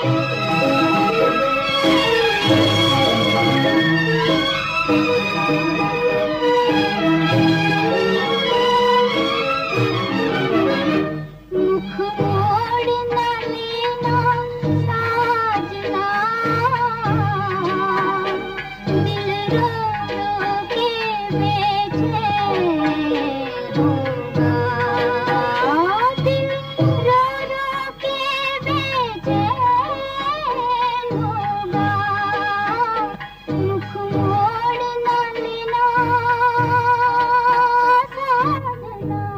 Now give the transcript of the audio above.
Yeah. Bye.